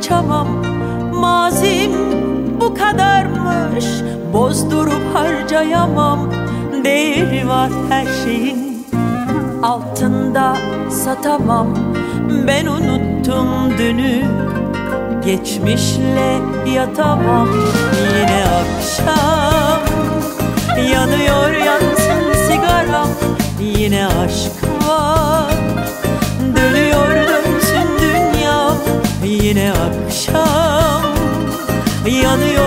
kaçamam Mazim bu kadarmış Bozdurup harcayamam. Değeri var her şeyin Altında satamam. Ben unuttum dünü Geçmişle yatamam. Yeni Yanıyor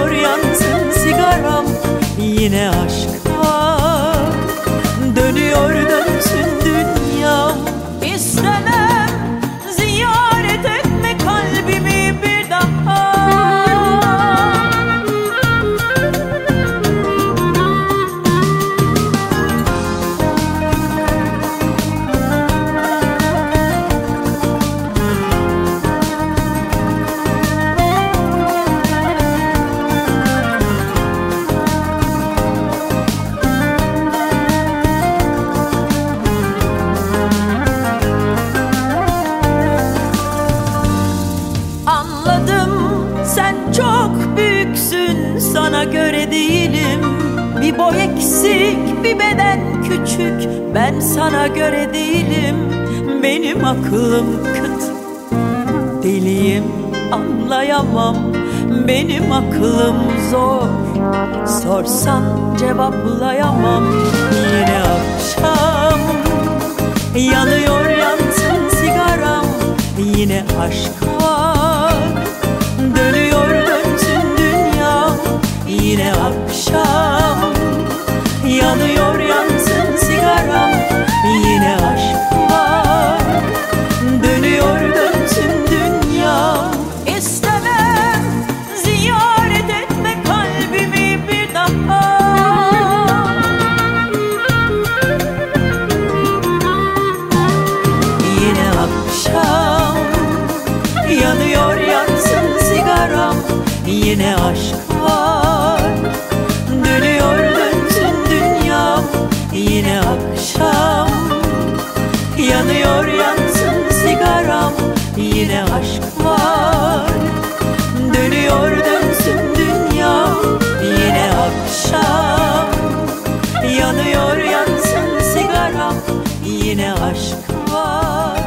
sana göre değilim. Bir boy eksik bir beden küçük. Ben sana göre değilim. Benim aklım kıt. Deliyim anlayamam. Benim aklım zor. Sorsan cevaplayamam. Yine akşam. Yanıyor yansın sigaram. Yine aşk var Yine aşk var. Dönüyor dönsün dünyam Yine akşam. Yanıyor yansın sigaram Yine aşk var. Dönüyor dönsün dünya Yine akşam. Yanıyor yansın sigaram Yine aşk var